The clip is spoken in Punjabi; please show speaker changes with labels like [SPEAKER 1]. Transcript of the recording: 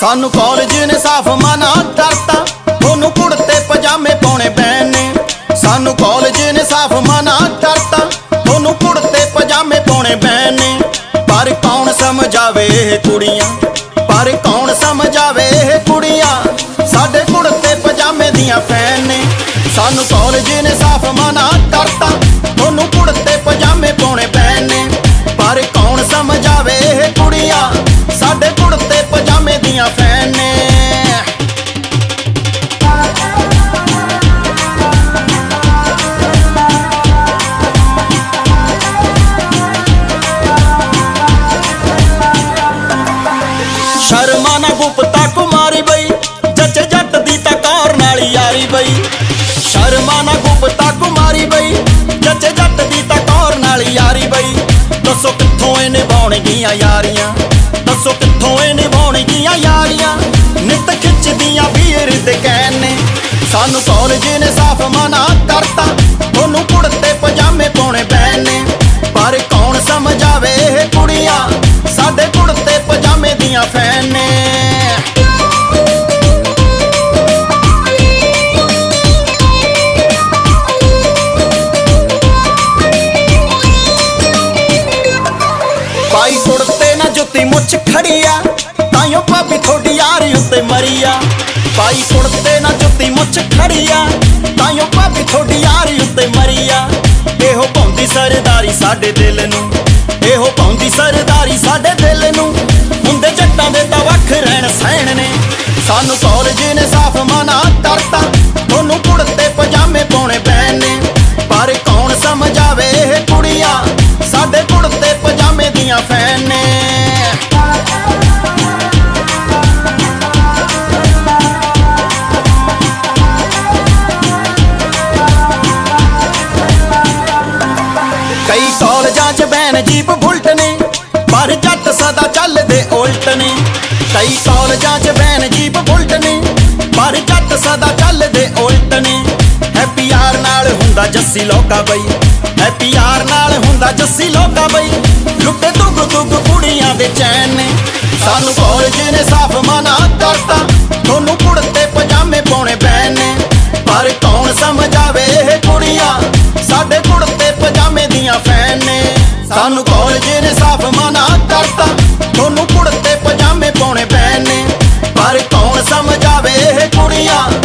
[SPEAKER 1] ਸਾਨੂੰ ਕਾਲਜ ਨੇ ਸਾਫ਼ ਮਨਾ ਕਰਤਾ। ਤੁਹਾਨੂੰ ਕੁੜਤੇ ਪਜਾਮੇ ਪਾਉਣੇ ਪੈਣੇ। ਸਾਨੂੰ ਕਾਲਜ ਨੇ ਸਾਫ਼ ਮਨਾ ਕਰਤਾ। ਤੁਹਾਨੂੰ ਕੁੜਤੇ ਪਜਾਮੇ ਪਾਉਣੇ ਪੈਣੇ। ਪਰ ਕੌਣ ਸਮਝਾਵੇ ਇਹ ਕੁੜੀਆਂ? ਪਰ ਕੌਣ ਸਮਝਾਵੇ ਇਹ ਕੁੜੀਆਂ? ਸਾਡੇ ਕੁੜਤੇ ਪਜਾਮੇ ਦੀਆਂ ਫੈਨ ਨੇ ਸਾਨੂੰ ਕਾਲਜ ਨੇ ਸਾਫ਼ ਮਨਾ ਕਰਤਾ। ਕਿੱਥੋਂ ਇਹ ਨਿਭਾਉਣਗੀਆਂ ਯਾਰੀਆਂ? ਦੱਸੋ ਕਿੱਥੋਂ ਇਹ ਨਿਭਾਉਣਗੀਆਂ ਯਾਰੀਆਂ? ਨਿਤ ਖਿੱਚਦੀਆਂ ਵੀਰ ਦੇ ਕਹਿਣ। ਨੇ ਸਾਨੂੰ ਕਾਲਜ ਨੇ ਸਾਫ਼ ਮਨਾ ਕਰਤਾ। ਤੁਹਾਨੂੰ ਜੁੱਤੀ ਖੜੀਆ। ਤਾਈਓ ਭਾਬੀ ਥੋੜੀ ਯਾਰੀ ਉੱਤੇ ਮਰੀਆ। ਪਾਈ ਕੁੜਤੇ ਨਾ ਜੁੱਤੀ ਮੁੱਛ ਖੜੀਆ। ਤਾਈਓ ਭਾਬੀ ਥੋੜੀ ਯਾਰੀ ਉੱਤੇ ਮਰੀਆ। ਇਹੋ ਪਾਉਂਦੀ ਸਰਦਾਰੀ ਸਾਡੇ ਦਿਲ ਨੂੰ। ਇਹੋ ਪਾਉਂਦੀ ਸਰਦਾਰੀ ਸਾਡੇ ਦਿਲ ਨੂੰ। ਹੁੰਦੇ ਜੱਟਾਂ ਦੇ ਤਾਂ ਵੱਖ ਰਹਿਣ ਸਹਿਣ ਨੇ। ਸਾਨੂੰ ਕਾਲਜ ਨੇ ਸਾਫ਼ ਮਨਾ ਕਰਤਾ। ਤੁਹਾਨੂੰ ਕੁੜਤੇ ਪਜਾਮੇ ਪਾਉਣੇ ਪੈਣੇ। ਪਰ ਕੌਣ ਸਮਝਾਵੇ ਕਈ ਕਾਲਜਾਂ 'ਚ ਬੈਨ ਜੀਪ ਬੁਲਟ ਨੇ ਪਰ ਜੱਟ ਸਦਾ ਚੱਲਦੇ ਉਲਟ ਨੇ ਕਈ ਕਾਲਜਾਂ 'ਚ ਬੈਨ ਜੀਪ ਬੁਲਟ ਨੇ ਪਰ ਜੱਟ ਸਦਾ ਚੱਲਦੇ ਉਲਟ ਨੇ ਹੈਪੀ ਯਾਰ ਨਾਲ ਹੁੰਦਾ ਜੱਸੀ ਲੋਕਾ ਬਈ। ਹੈਪੀ ਯਾਰ ਨਾਲ ਹੁੰਦਾ ਜੱਸੀ ਲੋਕਾ ਬਈ। ਲੁੱਟੇ ਦੁੱਗ ਦੁੱਗ ਕੁੜੀਆਂ ਦੇ ਚੈਨ ਨੇ। ਸਾਨੂੰ ਕਾਲਜ ਨੇ ਸਾਫ਼ ਮਨਾ ਕਰਤਾ। ਤੁਹਾਨੂੰ ਕੁੜਤੇ ਸਾਨੂੰ ਕਾਲਜ ਨੇ ਸਾਫ਼ ਮਨਾ ਕਰਤਾ। ਤੁਹਾਨੂੰ ਕੁੜਤੇ ਪਜਾਮੇ ਪਾਉਣੇ ਪੈਣੇ। ਪਰ ਕੌਣ ਸਮਝਾਵੇ ਇਹ ਕੁੜੀਆਂ?